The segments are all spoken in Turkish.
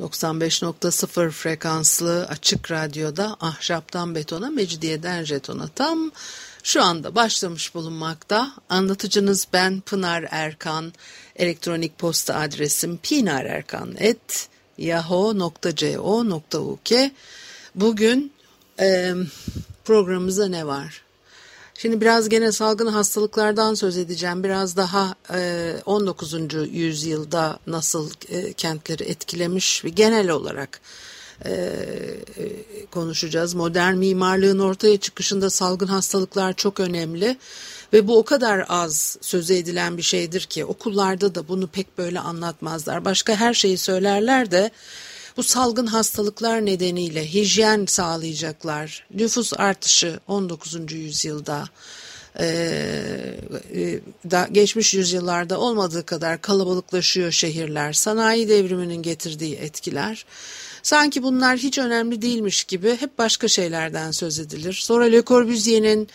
95.0 frekanslı açık radyoda ahşaptan betona, mecidiyeden jetona tam şu anda başlamış bulunmakta. Anlatıcınız ben Pınar Erkan. Elektronik posta adresim pinarerkan.yahoo.co.uk Bugün e, programımızda ne var? Şimdi biraz gene salgın hastalıklardan söz edeceğim. Biraz daha e, 19. yüzyılda nasıl e, kentleri etkilemiş ve genel olarak e, e, konuşacağız. Modern mimarlığın ortaya çıkışında salgın hastalıklar çok önemli. Ve bu o kadar az sözü edilen bir şeydir ki okullarda da bunu pek böyle anlatmazlar. Başka her şeyi söylerler de bu salgın hastalıklar nedeniyle hijyen sağlayacaklar. Nüfus artışı 19. yüzyılda e, da, geçmiş yüzyıllarda olmadığı kadar kalabalıklaşıyor şehirler. Sanayi devriminin getirdiği etkiler. Sanki bunlar hiç önemli değilmiş gibi hep başka şeylerden söz edilir. Sonra Le Corbusier'in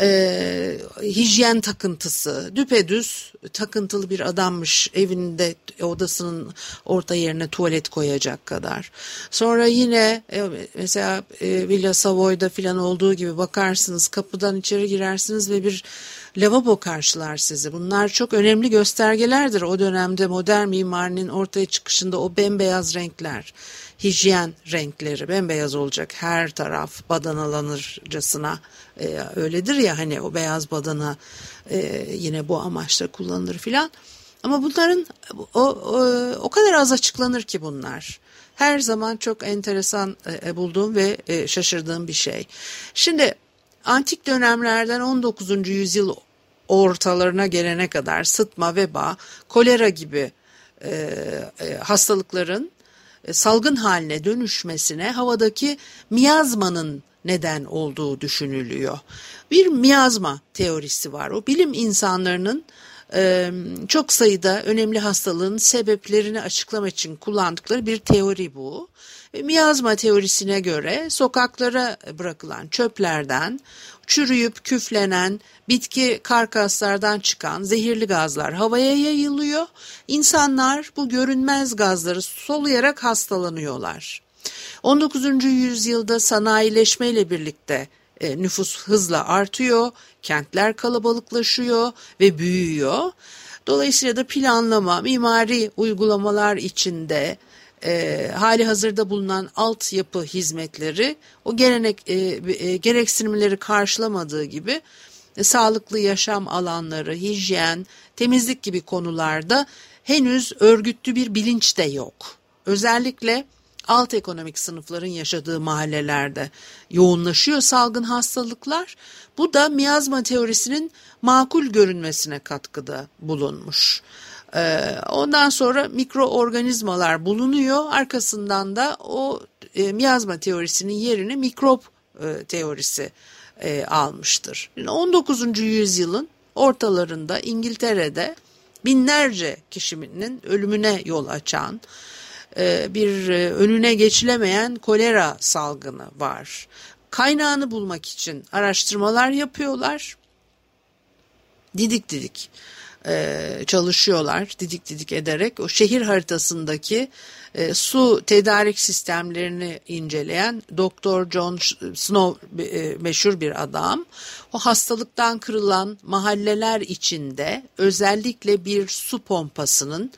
e, hijyen takıntısı düpedüz takıntılı bir adammış evinde odasının orta yerine tuvalet koyacak kadar. Sonra yine e, mesela e, Villa Savoy'da filan olduğu gibi bakarsınız kapıdan içeri girersiniz ve bir lavabo karşılar sizi. Bunlar çok önemli göstergelerdir o dönemde modern mimarinin ortaya çıkışında o bembeyaz renkler hijyen renkleri bembeyaz olacak her taraf badanalanırcasına e, öyledir ya hani o beyaz badana e, yine bu amaçla kullanılır filan. Ama bunların o, o, o kadar az açıklanır ki bunlar. Her zaman çok enteresan e, bulduğum ve e, şaşırdığım bir şey. Şimdi antik dönemlerden 19. yüzyıl ortalarına gelene kadar sıtma, veba, kolera gibi e, e, hastalıkların e, salgın haline dönüşmesine havadaki miyazmanın neden olduğu düşünülüyor. Bir miyazma teorisi var. O bilim insanlarının e, çok sayıda önemli hastalığın sebeplerini açıklamak için kullandıkları bir teori bu. E, miyazma teorisine göre sokaklara bırakılan çöplerden çürüyüp küflenen bitki karkaslardan çıkan zehirli gazlar havaya yayılıyor. İnsanlar bu görünmez gazları soluyarak hastalanıyorlar. 19. yüzyılda sanayileşmeyle birlikte e, nüfus hızla artıyor, kentler kalabalıklaşıyor ve büyüyor. Dolayısıyla da planlama, mimari uygulamalar içinde e, hali hazırda bulunan altyapı hizmetleri o gelenek e, e, gereksinimleri karşılamadığı gibi e, sağlıklı yaşam alanları, hijyen, temizlik gibi konularda henüz örgütlü bir bilinç de yok. Özellikle alt ekonomik sınıfların yaşadığı mahallelerde yoğunlaşıyor salgın hastalıklar. Bu da miyazma teorisinin makul görünmesine katkıda bulunmuş. Ee, ondan sonra mikroorganizmalar bulunuyor. Arkasından da o e, miyazma teorisinin yerini mikrop e, teorisi e, almıştır. 19. yüzyılın ortalarında İngiltere'de binlerce kişinin ölümüne yol açan bir önüne geçilemeyen kolera salgını var. Kaynağını bulmak için araştırmalar yapıyorlar. Didik didik e, çalışıyorlar didik didik ederek o şehir haritasındaki e, su tedarik sistemlerini inceleyen Doktor John Snow e, meşhur bir adam o hastalıktan kırılan mahalleler içinde özellikle bir su pompasının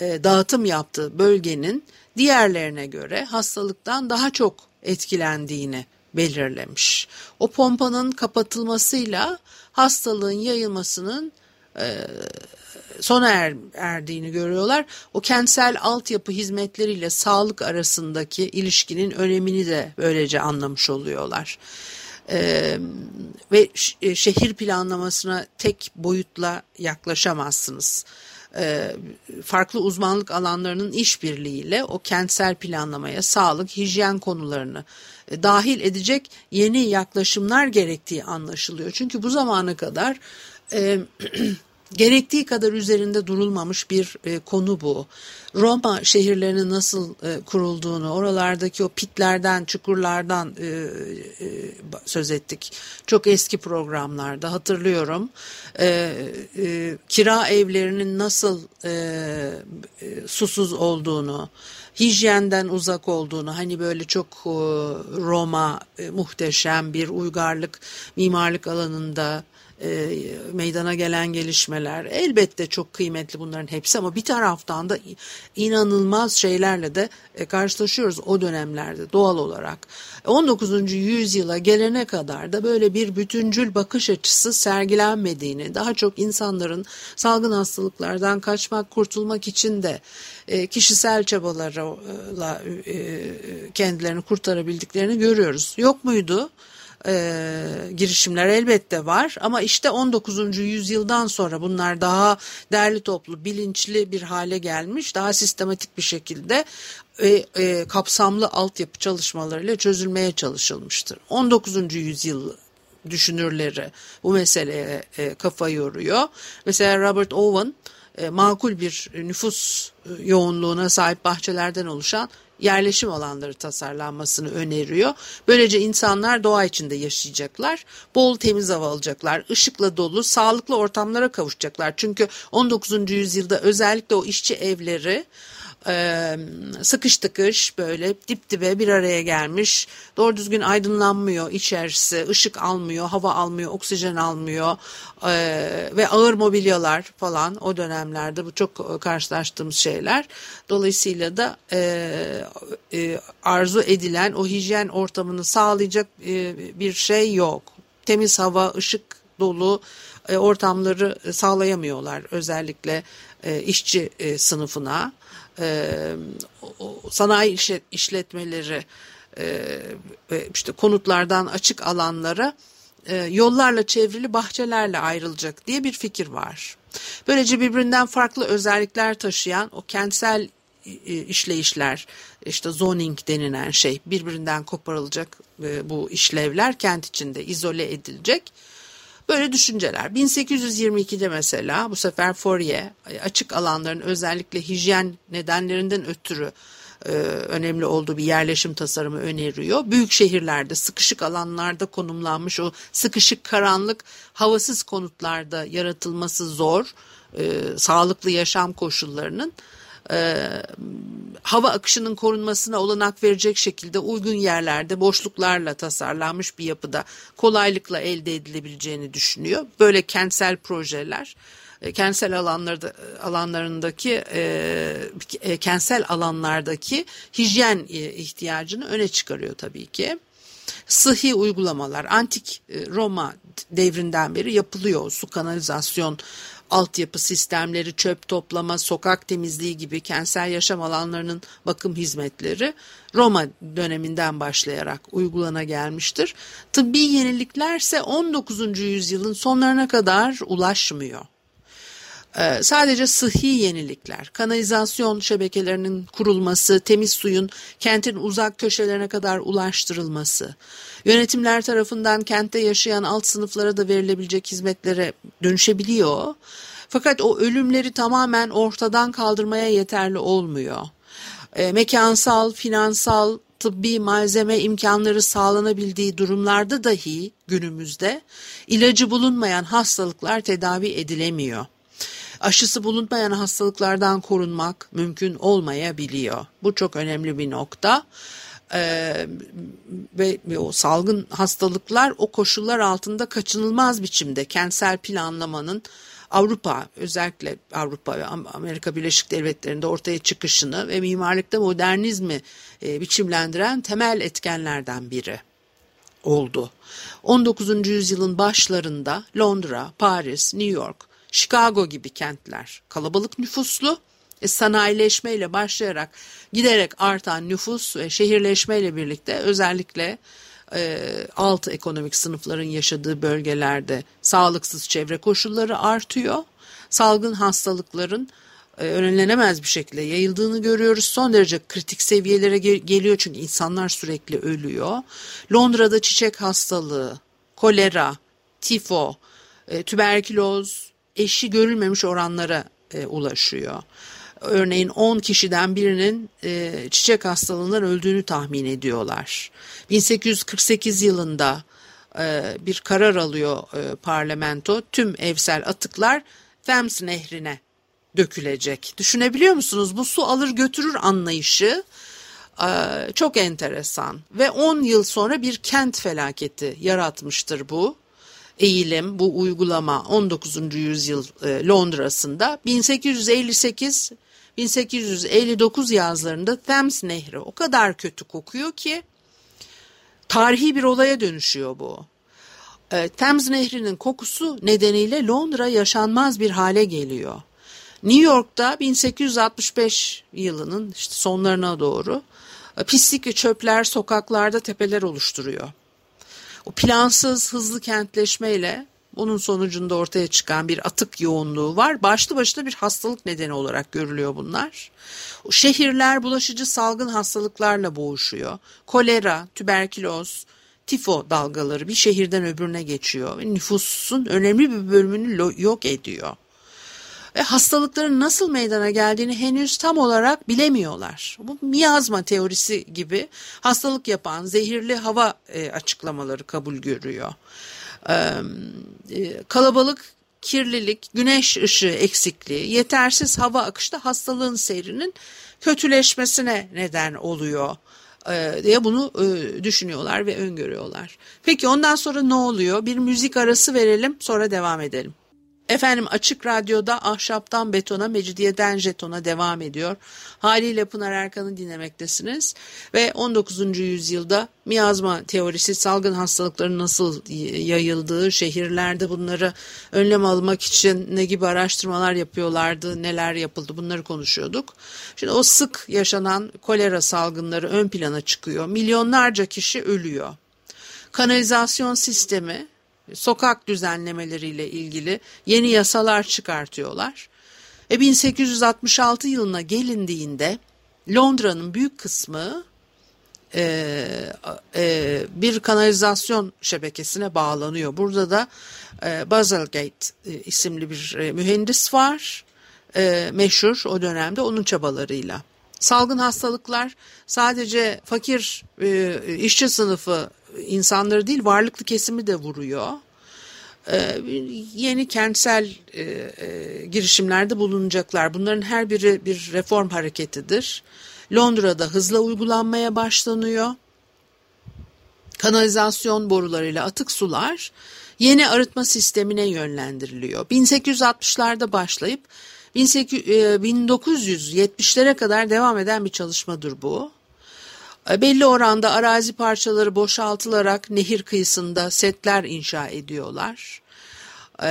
e, dağıtım yaptığı bölgenin diğerlerine göre hastalıktan daha çok etkilendiğini belirlemiş. O pompanın kapatılmasıyla hastalığın yayılmasının e, sona er, erdiğini görüyorlar. O kentsel altyapı hizmetleriyle sağlık arasındaki ilişkinin önemini de böylece anlamış oluyorlar. Ee, ve e, şehir planlamasına tek boyutla yaklaşamazsınız. e, farklı uzmanlık alanlarının işbirliğiyle o kentsel planlamaya, sağlık, hijyen konularını e, dahil edecek yeni yaklaşımlar gerektiği anlaşılıyor. Çünkü bu zamana kadar e, gerektiği kadar üzerinde durulmamış bir e, konu bu. Roma şehirlerinin nasıl e, kurulduğunu, oralardaki o pitlerden, çukurlardan e, e, söz ettik. Çok eski programlarda hatırlıyorum. E, e, kira evlerinin nasıl e, e, susuz olduğunu, hijyenden uzak olduğunu hani böyle çok e, Roma e, muhteşem bir uygarlık mimarlık alanında e, meydana gelen gelişmeler elbette çok kıymetli bunların hepsi ama bir taraftan da inanılmaz şeylerle de e, karşılaşıyoruz o dönemlerde doğal olarak. 19. yüzyıla gelene kadar da böyle bir bütüncül bakış açısı sergilenmediğini, daha çok insanların salgın hastalıklardan kaçmak, kurtulmak için de e, kişisel çabalarla e, kendilerini kurtarabildiklerini görüyoruz. Yok muydu? E, girişimler elbette var ama işte 19. yüzyıldan sonra bunlar daha derli toplu, bilinçli bir hale gelmiş, daha sistematik bir şekilde e, e, kapsamlı altyapı çalışmalarıyla çözülmeye çalışılmıştır. 19. yüzyıl düşünürleri bu meseleye e, kafa yoruyor. Mesela Robert Owen e, makul bir nüfus e, yoğunluğuna sahip bahçelerden oluşan yerleşim alanları tasarlanmasını öneriyor. Böylece insanlar doğa içinde yaşayacaklar, bol temiz hava alacaklar, ışıkla dolu, sağlıklı ortamlara kavuşacaklar. Çünkü 19. yüzyılda özellikle o işçi evleri sıkış tıkış böyle dip dibe bir araya gelmiş. Doğru düzgün aydınlanmıyor içerisi, ışık almıyor, hava almıyor, oksijen almıyor ve ağır mobilyalar falan o dönemlerde bu çok karşılaştığımız şeyler. Dolayısıyla da arzu edilen o hijyen ortamını sağlayacak bir şey yok. Temiz hava, ışık dolu ortamları sağlayamıyorlar özellikle işçi sınıfına e, sanayi işletmeleri e, işte konutlardan açık alanlara e, yollarla çevrili bahçelerle ayrılacak diye bir fikir var. Böylece birbirinden farklı özellikler taşıyan o kentsel işleyişler işte zoning denilen şey birbirinden koparılacak bu işlevler kent içinde izole edilecek Böyle düşünceler. 1822'de mesela bu sefer Fourier açık alanların özellikle hijyen nedenlerinden ötürü e, önemli olduğu bir yerleşim tasarımı öneriyor. Büyük şehirlerde sıkışık alanlarda konumlanmış o sıkışık karanlık havasız konutlarda yaratılması zor e, sağlıklı yaşam koşullarının e, hava akışının korunmasına olanak verecek şekilde uygun yerlerde boşluklarla tasarlanmış bir yapıda kolaylıkla elde edilebileceğini düşünüyor. Böyle kentsel projeler e, kentsel alanlarda alanlarındaki e, e, kentsel alanlardaki hijyen e, ihtiyacını öne çıkarıyor tabii ki. Sıhhi uygulamalar antik Roma devrinden beri yapılıyor. Su kanalizasyon altyapı sistemleri, çöp toplama, sokak temizliği gibi kentsel yaşam alanlarının bakım hizmetleri Roma döneminden başlayarak uygulana gelmiştir. Tıbbi yeniliklerse 19. yüzyılın sonlarına kadar ulaşmıyor. Ee, sadece sıhhi yenilikler, kanalizasyon şebekelerinin kurulması, temiz suyun kentin uzak köşelerine kadar ulaştırılması, yönetimler tarafından kentte yaşayan alt sınıflara da verilebilecek hizmetlere dönüşebiliyor. Fakat o ölümleri tamamen ortadan kaldırmaya yeterli olmuyor. E, mekansal, finansal, tıbbi malzeme imkanları sağlanabildiği durumlarda dahi günümüzde ilacı bulunmayan hastalıklar tedavi edilemiyor aşısı bulunmayan hastalıklardan korunmak mümkün olmayabiliyor. Bu çok önemli bir nokta. Ee, ve, ve o salgın hastalıklar o koşullar altında kaçınılmaz biçimde kentsel planlamanın Avrupa özellikle Avrupa ve Amerika Birleşik Devletleri'nde ortaya çıkışını ve mimarlıkta modernizmi e, biçimlendiren temel etkenlerden biri oldu. 19. yüzyılın başlarında Londra, Paris, New York Chicago gibi kentler kalabalık nüfuslu, e, sanayileşmeyle başlayarak giderek artan nüfus ve şehirleşmeyle birlikte özellikle e, alt ekonomik sınıfların yaşadığı bölgelerde sağlıksız çevre koşulları artıyor. Salgın hastalıkların e, önlenemez bir şekilde yayıldığını görüyoruz. Son derece kritik seviyelere geliyor çünkü insanlar sürekli ölüyor. Londra'da çiçek hastalığı, kolera, tifo, e, tüberküloz eşi görülmemiş oranlara e, ulaşıyor. Örneğin 10 kişiden birinin e, çiçek hastalığından öldüğünü tahmin ediyorlar. 1848 yılında e, bir karar alıyor e, parlamento. Tüm evsel atıklar Thames nehrine dökülecek. Düşünebiliyor musunuz? Bu su alır götürür anlayışı e, çok enteresan ve 10 yıl sonra bir kent felaketi yaratmıştır bu eğilim, bu uygulama 19. yüzyıl e, Londra'sında 1858 1859 yazlarında Thames Nehri o kadar kötü kokuyor ki tarihi bir olaya dönüşüyor bu. E, Thames Nehri'nin kokusu nedeniyle Londra yaşanmaz bir hale geliyor. New York'ta 1865 yılının işte sonlarına doğru e, pislik ve çöpler sokaklarda tepeler oluşturuyor. O plansız hızlı kentleşmeyle bunun sonucunda ortaya çıkan bir atık yoğunluğu var. Başlı başına bir hastalık nedeni olarak görülüyor bunlar. Şehirler bulaşıcı salgın hastalıklarla boğuşuyor. Kolera, tüberküloz, tifo dalgaları bir şehirden öbürüne geçiyor nüfusun önemli bir bölümünü yok ediyor ve hastalıkların nasıl meydana geldiğini henüz tam olarak bilemiyorlar. Bu miyazma teorisi gibi hastalık yapan zehirli hava e, açıklamaları kabul görüyor. E, kalabalık kirlilik, güneş ışığı eksikliği, yetersiz hava akışta hastalığın seyrinin kötüleşmesine neden oluyor diye bunu düşünüyorlar ve öngörüyorlar. Peki ondan sonra ne oluyor? Bir müzik arası verelim sonra devam edelim. Efendim Açık Radyo'da Ahşaptan Betona, Mecidiyeden Jeton'a devam ediyor. Haliyle Pınar Erkan'ı dinlemektesiniz. Ve 19. yüzyılda miyazma teorisi, salgın hastalıkların nasıl yayıldığı, şehirlerde bunları önlem almak için ne gibi araştırmalar yapıyorlardı, neler yapıldı bunları konuşuyorduk. Şimdi o sık yaşanan kolera salgınları ön plana çıkıyor. Milyonlarca kişi ölüyor. Kanalizasyon sistemi sokak düzenlemeleriyle ilgili yeni yasalar çıkartıyorlar. E 1866 yılına gelindiğinde Londra'nın büyük kısmı e, e, bir kanalizasyon şebekesine bağlanıyor. Burada da e, Basilgate e, isimli bir e, mühendis var. E, meşhur o dönemde onun çabalarıyla. Salgın hastalıklar sadece fakir e, işçi sınıfı insanları değil varlıklı kesimi de vuruyor. Ee, yeni kentsel e, e, girişimlerde bulunacaklar. Bunların her biri bir reform hareketidir. Londra'da hızla uygulanmaya başlanıyor. Kanalizasyon borularıyla atık sular yeni arıtma sistemine yönlendiriliyor. 1860'larda başlayıp 1970'lere e, kadar devam eden bir çalışmadır bu. E, belli oranda arazi parçaları boşaltılarak nehir kıyısında setler inşa ediyorlar. E,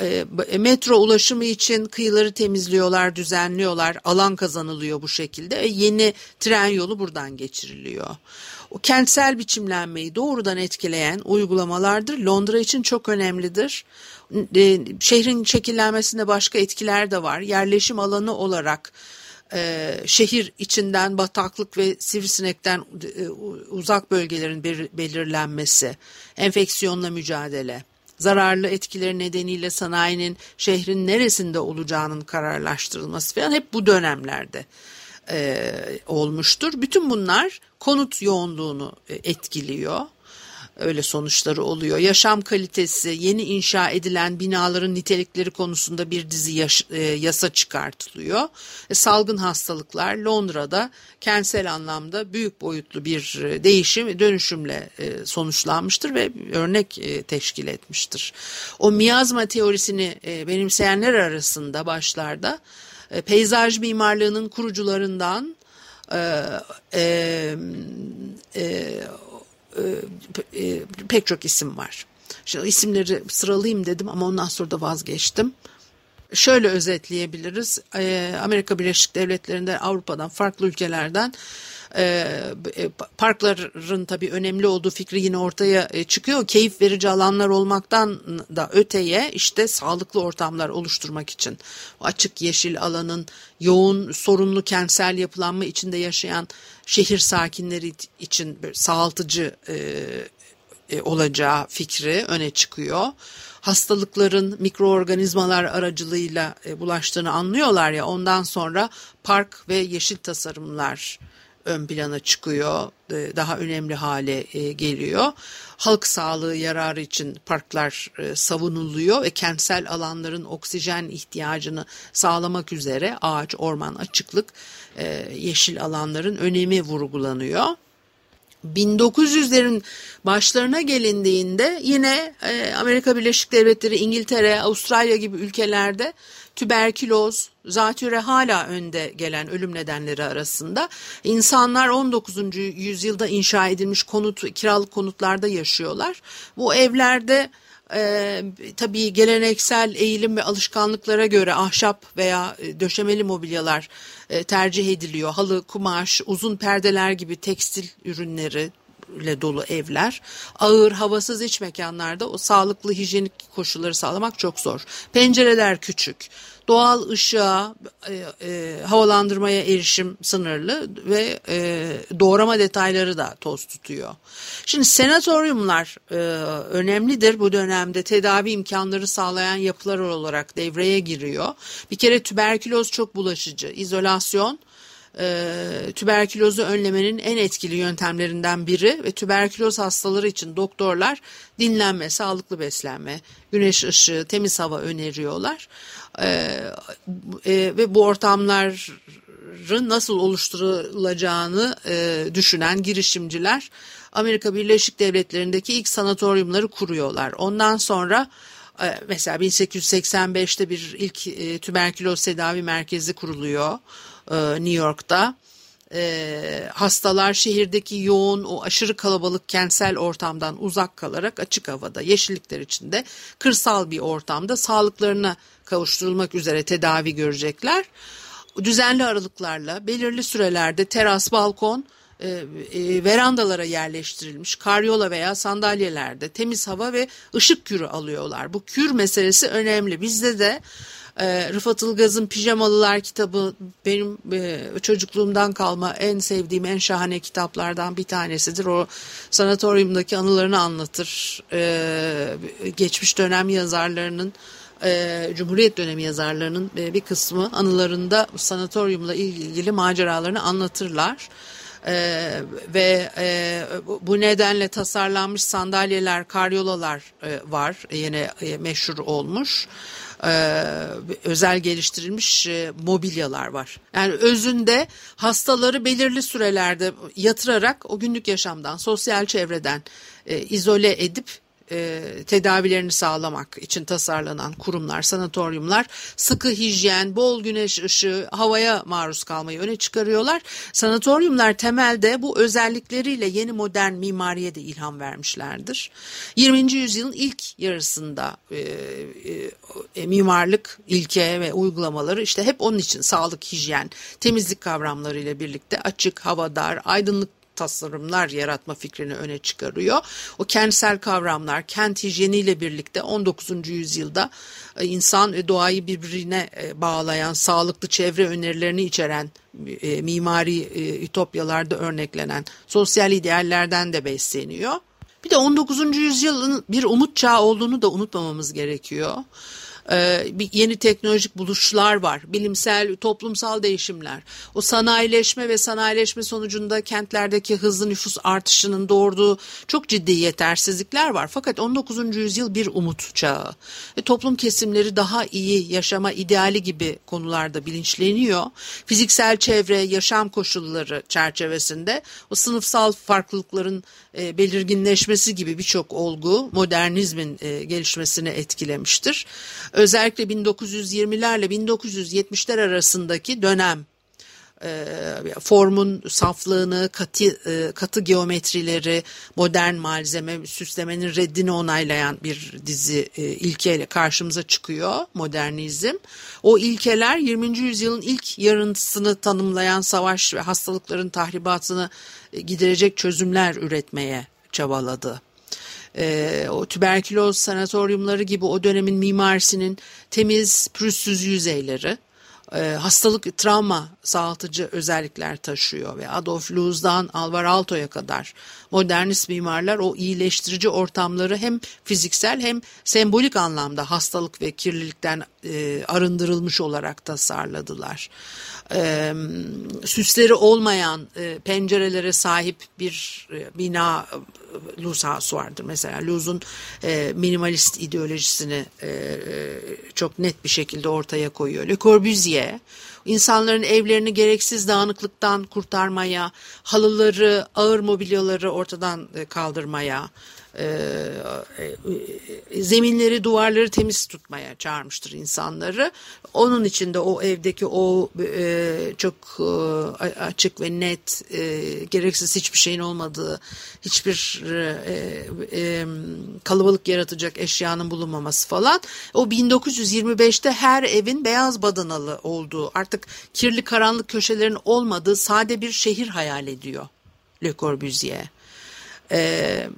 e, metro ulaşımı için kıyıları temizliyorlar, düzenliyorlar, alan kazanılıyor bu şekilde. Yeni tren yolu buradan geçiriliyor. O kentsel biçimlenmeyi doğrudan etkileyen uygulamalardır. Londra için çok önemlidir. Şehrin şekillenmesinde başka etkiler de var. Yerleşim alanı olarak e, şehir içinden bataklık ve sivrisinekten e, uzak bölgelerin belirlenmesi, enfeksiyonla mücadele, zararlı etkileri nedeniyle sanayinin şehrin neresinde olacağının kararlaştırılması falan hep bu dönemlerde e, olmuştur. Bütün bunlar konut yoğunluğunu e, etkiliyor öyle sonuçları oluyor. Yaşam kalitesi, yeni inşa edilen binaların nitelikleri konusunda bir dizi yaş, e, yasa çıkartılıyor. E, salgın hastalıklar Londra'da kentsel anlamda büyük boyutlu bir e, değişim, dönüşümle e, sonuçlanmıştır ve örnek e, teşkil etmiştir. O miyazma teorisini e, benimseyenler arasında başlarda e, peyzaj mimarlığının kurucularından e, e, e, e, e, pek çok isim var. Şimdi isimleri sıralayayım dedim ama ondan sonra da vazgeçtim. Şöyle özetleyebiliriz. E, Amerika Birleşik Devletleri'nde Avrupa'dan farklı ülkelerden parkların tabii önemli olduğu fikri yine ortaya çıkıyor. Keyif verici alanlar olmaktan da öteye işte sağlıklı ortamlar oluşturmak için açık yeşil alanın yoğun sorunlu kentsel yapılanma içinde yaşayan şehir sakinleri için sağaltıcı e, olacağı fikri öne çıkıyor. Hastalıkların mikroorganizmalar aracılığıyla e, bulaştığını anlıyorlar ya ondan sonra park ve yeşil tasarımlar ön plana çıkıyor, e, daha önemli hale geliyor. Halk sağlığı yararı için parklar savunuluyor ve kentsel alanların oksijen ihtiyacını sağlamak üzere ağaç, orman, açıklık, yeşil alanların önemi vurgulanıyor. 1900'lerin başlarına gelindiğinde yine e, Amerika Birleşik Devletleri, İngiltere, Avustralya gibi ülkelerde tüberküloz, zatüre hala önde gelen ölüm nedenleri arasında. İnsanlar 19. yüzyılda inşa edilmiş konut, kiralık konutlarda yaşıyorlar. Bu evlerde e, tabii geleneksel eğilim ve alışkanlıklara göre ahşap veya e, döşemeli mobilyalar e, tercih ediliyor. Halı, kumaş, uzun perdeler gibi tekstil ürünleri ile dolu evler, ağır, havasız iç mekanlarda o sağlıklı hijyenik koşulları sağlamak çok zor. Pencereler küçük, doğal ışığa, e, e, havalandırmaya erişim sınırlı ve e, doğrama detayları da toz tutuyor. Şimdi senatoryumlar e, önemlidir bu dönemde tedavi imkanları sağlayan yapılar olarak devreye giriyor. Bir kere tüberküloz çok bulaşıcı, izolasyon, e, tüberkülozu önlemenin en etkili yöntemlerinden biri ve tüberküloz hastaları için doktorlar dinlenme, sağlıklı beslenme, güneş ışığı, temiz hava öneriyorlar. E, e, ve bu ortamların nasıl oluşturulacağını e, düşünen girişimciler Amerika Birleşik Devletleri'ndeki ilk sanatoryumları kuruyorlar. Ondan sonra e, mesela 1885'te bir ilk e, tüberküloz tedavi merkezi kuruluyor. E, New York'ta. E, hastalar şehirdeki yoğun o aşırı kalabalık kentsel ortamdan uzak kalarak açık havada yeşillikler içinde kırsal bir ortamda sağlıklarına kavuşturulmak üzere tedavi görecekler. Düzenli aralıklarla belirli sürelerde teras, balkon, e, e, verandalara yerleştirilmiş karyola veya sandalyelerde temiz hava ve ışık kürü alıyorlar. Bu kür meselesi önemli. Bizde de e, Rıfat Ilgaz'ın Pijamalılar kitabı benim e, çocukluğumdan kalma en sevdiğim en şahane kitaplardan bir tanesidir. O sanatoryumdaki anılarını anlatır. E, geçmiş dönem yazarlarının e, Cumhuriyet dönemi yazarlarının e, bir kısmı anılarında sanatoryumla ilgili maceralarını anlatırlar. Ee, ve e, bu nedenle tasarlanmış sandalyeler, karyolalar e, var yine e, meşhur olmuş. Ee, özel geliştirilmiş e, mobilyalar var. Yani özünde hastaları belirli sürelerde yatırarak o günlük yaşamdan, sosyal çevreden e, izole edip e, tedavilerini sağlamak için tasarlanan kurumlar, sanatoryumlar sıkı hijyen, bol güneş ışığı, havaya maruz kalmayı öne çıkarıyorlar. Sanatoryumlar temelde bu özellikleriyle yeni modern mimariye de ilham vermişlerdir. 20. yüzyılın ilk yarısında e, e, e, mimarlık ilke ve uygulamaları işte hep onun için sağlık, hijyen, temizlik kavramları ile birlikte açık, havadar, aydınlık tasarımlar yaratma fikrini öne çıkarıyor. O kentsel kavramlar kent hijyeniyle birlikte 19. yüzyılda e, insan ve doğayı birbirine e, bağlayan sağlıklı çevre önerilerini içeren e, mimari ütopyalarda örneklenen sosyal ideallerden de besleniyor. Bir de 19. yüzyılın bir umut çağı olduğunu da unutmamamız gerekiyor. Ee, bir yeni teknolojik buluşlar var. Bilimsel, toplumsal değişimler. O sanayileşme ve sanayileşme sonucunda kentlerdeki hızlı nüfus artışının doğurduğu çok ciddi yetersizlikler var. Fakat 19. yüzyıl bir umut çağı. Ve toplum kesimleri daha iyi yaşama ideali gibi konularda bilinçleniyor. Fiziksel çevre, yaşam koşulları çerçevesinde o sınıfsal farklılıkların e, belirginleşmesi gibi birçok olgu modernizmin e, gelişmesini etkilemiştir. Özellikle 1920'lerle 1970'ler arasındaki dönem e, formun saflığını, katı, e, katı geometrileri, modern malzeme, süslemenin reddini onaylayan bir dizi e, ilkeyle karşımıza çıkıyor modernizm. O ilkeler 20. yüzyılın ilk yarıntısını tanımlayan savaş ve hastalıkların tahribatını giderecek çözümler üretmeye çabaladı. E, o tüberküloz sanatoryumları gibi o dönemin mimarisinin temiz, pürüzsüz yüzeyleri, e, hastalık, travma sağaltıcı özellikler taşıyor ve Adolf Loos'dan Alvar Aalto'ya kadar modernist mimarlar o iyileştirici ortamları hem fiziksel hem sembolik anlamda hastalık ve kirlilikten e, arındırılmış olarak tasarladılar. E, süsleri olmayan e, pencerelere sahip bir e, bina e, Luz House vardır mesela. Luz'un e, minimalist ideolojisini e, e, çok net bir şekilde ortaya koyuyor. Le Corbusier insanların evlerini gereksiz dağınıklıktan kurtarmaya, halıları, ağır mobilyaları ortadan kaldırmaya, e, e, zeminleri, duvarları temiz tutmaya çağırmıştır insanları. Onun içinde o evdeki o e, çok e, açık ve net, e, gereksiz hiçbir şeyin olmadığı, hiçbir e, e, kalabalık yaratacak eşyanın bulunmaması falan. O 1925'te her evin beyaz badanalı olduğu, artık kirli karanlık köşelerin olmadığı sade bir şehir hayal ediyor Le Corbusier. Ee,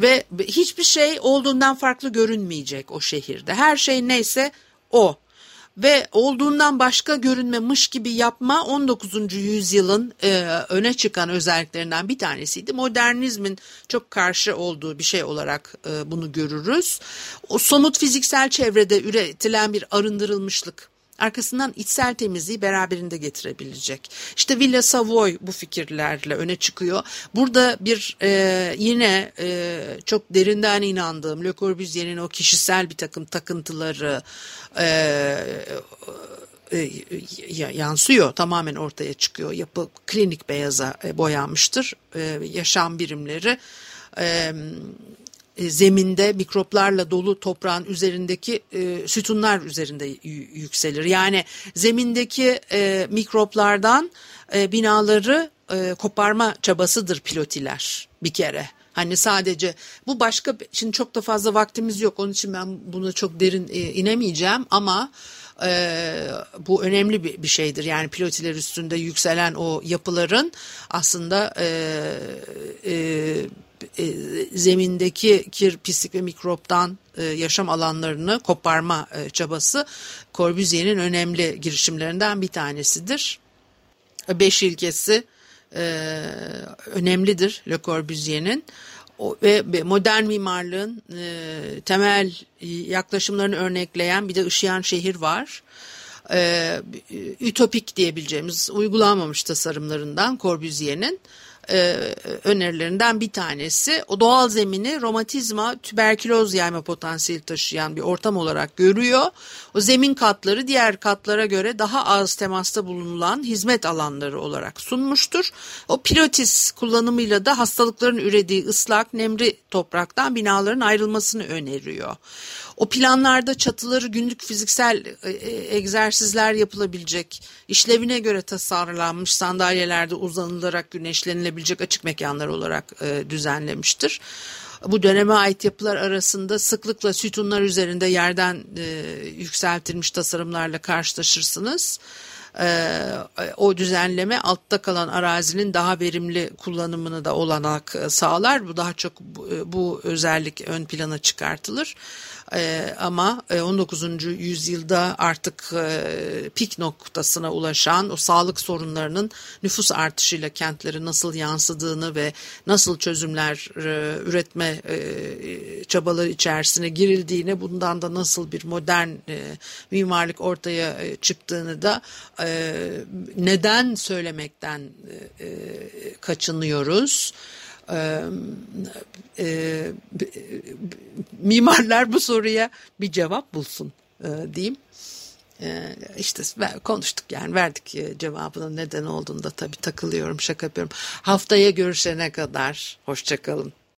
ve hiçbir şey olduğundan farklı görünmeyecek o şehirde. Her şey neyse o. Ve olduğundan başka görünmemiş gibi yapma 19. yüzyılın e, öne çıkan özelliklerinden bir tanesiydi. Modernizmin çok karşı olduğu bir şey olarak e, bunu görürüz. O somut fiziksel çevrede üretilen bir arındırılmışlık arkasından içsel temizliği beraberinde getirebilecek. İşte Villa Savoy bu fikirlerle öne çıkıyor. Burada bir e, yine e, çok derinden inandığım Le Corbusier'in o kişisel bir takım takıntıları e, e, yansıyor tamamen ortaya çıkıyor. Yapı klinik beyaza e, boyanmıştır. E, yaşam birimleri e, zeminde mikroplarla dolu toprağın üzerindeki e, sütunlar üzerinde yükselir. Yani zemindeki e, mikroplardan e, binaları e, koparma çabasıdır pilotiler bir kere. Hani sadece bu başka şimdi çok da fazla vaktimiz yok onun için ben buna çok derin e, inemeyeceğim ama e, bu önemli bir, bir şeydir. Yani pilotiler üstünde yükselen o yapıların aslında e, e, e, zemindeki kir, pislik ve mikroptan e, yaşam alanlarını koparma e, çabası Corbusier'in önemli girişimlerinden bir tanesidir. Beş ilkesi önemlidir Le Corbusier'in ve modern mimarlığın temel yaklaşımlarını örnekleyen bir de ışıyan şehir var. E, ütopik diyebileceğimiz uygulanmamış tasarımlarından Corbusier'in önerilerinden bir tanesi. O doğal zemini romatizma, tüberküloz yayma potansiyeli taşıyan bir ortam olarak görüyor. O zemin katları diğer katlara göre daha az temasta bulunulan hizmet alanları olarak sunmuştur. O pilotis kullanımıyla da hastalıkların ürediği ıslak, nemli topraktan binaların ayrılmasını öneriyor. O planlarda çatıları günlük fiziksel e, e, egzersizler yapılabilecek, işlevine göre tasarlanmış sandalyelerde uzanılarak güneşlenilebilecek açık mekanlar olarak e, düzenlemiştir. Bu döneme ait yapılar arasında sıklıkla sütunlar üzerinde yerden yükseltilmiş tasarımlarla karşılaşırsınız o düzenleme altta kalan arazinin daha verimli kullanımını da olanak sağlar. Bu daha çok bu özellik ön plana çıkartılır. E, ama 19. E, yüzyılda artık e, pik noktasına ulaşan o sağlık sorunlarının nüfus artışıyla kentlere nasıl yansıdığını ve nasıl çözümler e, üretme çabaları içerisine girildiğini bundan da nasıl bir modern mimarlık ortaya çıktığını da neden söylemekten kaçınıyoruz e, e, mimarlar bu soruya bir cevap bulsun e, diyeyim. E, işte konuştuk yani verdik e, cevabının neden olduğunda tabii takılıyorum şaka yapıyorum. Haftaya görüşene kadar hoşçakalın.